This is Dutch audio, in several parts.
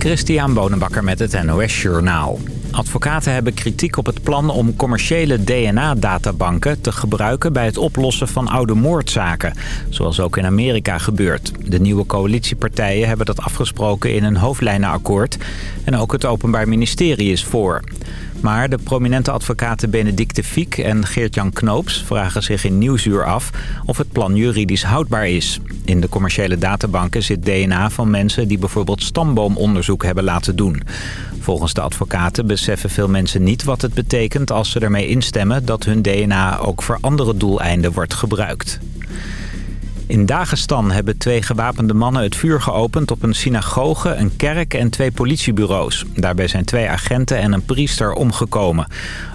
Christian Bonenbakker met het NOS Journaal. Advocaten hebben kritiek op het plan om commerciële DNA-databanken te gebruiken bij het oplossen van oude moordzaken. Zoals ook in Amerika gebeurt. De nieuwe coalitiepartijen hebben dat afgesproken in een hoofdlijnenakkoord. En ook het Openbaar Ministerie is voor. Maar de prominente advocaten Benedicte Fiek en Geert-Jan Knoops vragen zich in Nieuwsuur af of het plan juridisch houdbaar is. In de commerciële databanken zit DNA van mensen die bijvoorbeeld stamboomonderzoek hebben laten doen. Volgens de advocaten beseffen veel mensen niet wat het betekent als ze ermee instemmen dat hun DNA ook voor andere doeleinden wordt gebruikt. In Dagestan hebben twee gewapende mannen het vuur geopend op een synagoge, een kerk en twee politiebureaus. Daarbij zijn twee agenten en een priester omgekomen.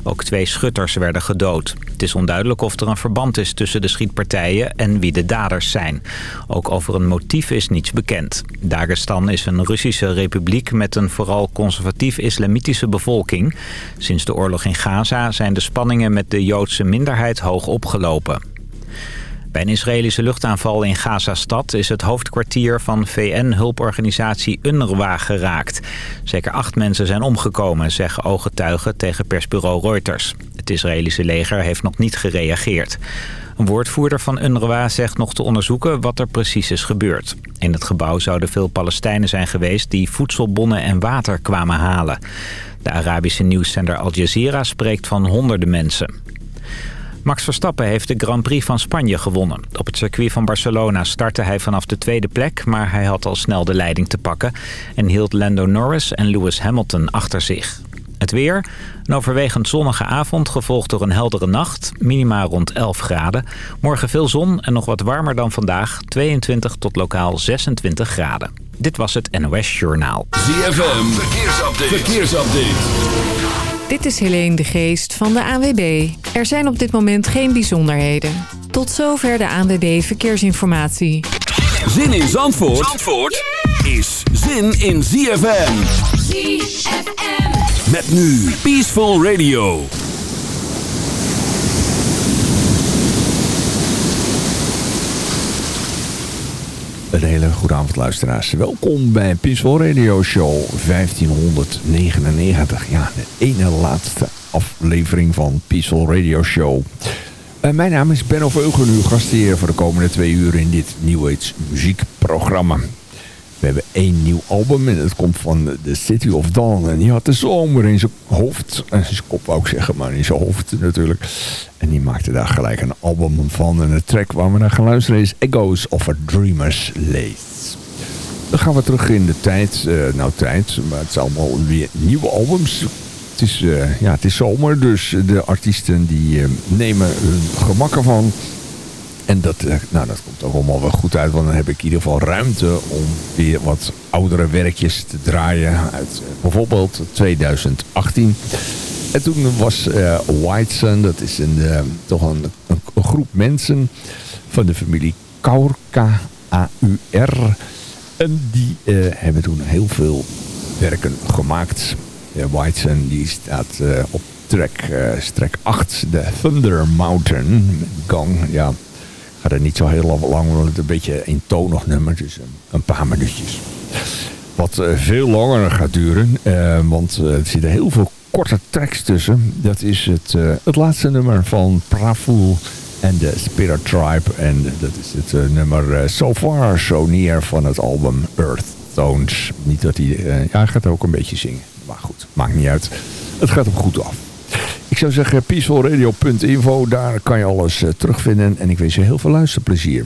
Ook twee schutters werden gedood. Het is onduidelijk of er een verband is tussen de schietpartijen en wie de daders zijn. Ook over een motief is niets bekend. Dagestan is een Russische republiek met een vooral conservatief-islamitische bevolking. Sinds de oorlog in Gaza zijn de spanningen met de Joodse minderheid hoog opgelopen. Bij een Israëlische luchtaanval in Gaza-stad is het hoofdkwartier van VN-hulporganisatie UNRWA geraakt. Zeker acht mensen zijn omgekomen, zeggen ooggetuigen tegen persbureau Reuters. Het Israëlische leger heeft nog niet gereageerd. Een woordvoerder van UNRWA zegt nog te onderzoeken wat er precies is gebeurd. In het gebouw zouden veel Palestijnen zijn geweest die voedselbonnen en water kwamen halen. De Arabische nieuwszender Al Jazeera spreekt van honderden mensen. Max Verstappen heeft de Grand Prix van Spanje gewonnen. Op het circuit van Barcelona startte hij vanaf de tweede plek... maar hij had al snel de leiding te pakken... en hield Lando Norris en Lewis Hamilton achter zich. Het weer, een overwegend zonnige avond gevolgd door een heldere nacht. Minima rond 11 graden. Morgen veel zon en nog wat warmer dan vandaag. 22 tot lokaal 26 graden. Dit was het NOS Journaal. ZFM, verkeersupdate. verkeersupdate. Dit is Helene de Geest van de ANWB. Er zijn op dit moment geen bijzonderheden. Tot zover de ANWB Verkeersinformatie. Zin in Zandvoort, Zandvoort is zin in ZFM. ZFM. Met nu Peaceful Radio. Een hele goede avond luisteraars. Welkom bij Peaceful Radio Show 1599. Ja, de ene laatste aflevering van Peaceful Radio Show. Uh, mijn naam is Benno Veugen, uw gastheer voor de komende twee uur in dit Age muziekprogramma. We hebben één nieuw album en het komt van The City of Dawn. En die had de zomer in zijn hoofd. En zijn kop ik zeggen, maar in zijn hoofd natuurlijk. En die maakte daar gelijk een album van. En de track waar we naar gaan luisteren is Echoes of a Dreamer's Lace. Dan gaan we terug in de tijd. Uh, nou, tijd, maar het zijn allemaal weer nieuwe albums. Het is, uh, ja, het is zomer, dus de artiesten die uh, nemen hun gemak ervan... En dat, eh, nou, dat komt ook allemaal wel goed uit. Want dan heb ik in ieder geval ruimte om weer wat oudere werkjes te draaien. Uit uh, bijvoorbeeld 2018. En toen was uh, White Sun, dat is een, toch een, groep mensen van de familie Kaur, K-A-U-R. En die hebben toen heel veel werken gemaakt. White Sun die staat op track, track 8, de Thunder Mountain. Gang, ja, ga er niet zo heel lang, want een beetje eentonig nummer. Dus een, een paar minuutjes. Wat uh, veel langer gaat duren, uh, want uh, er zitten heel veel korte tracks tussen. Dat is het, het laatste nummer van Praful en de Spirit Tribe. En dat is het nummer So Far So Near van het album Earth Tones. Niet dat hij... ja, hij gaat ook een beetje zingen. Maar goed, maakt niet uit. Het gaat hem goed af. Ik zou zeggen peacefulradio.info, daar kan je alles uh, terugvinden. En ik wens je heel veel luisterplezier.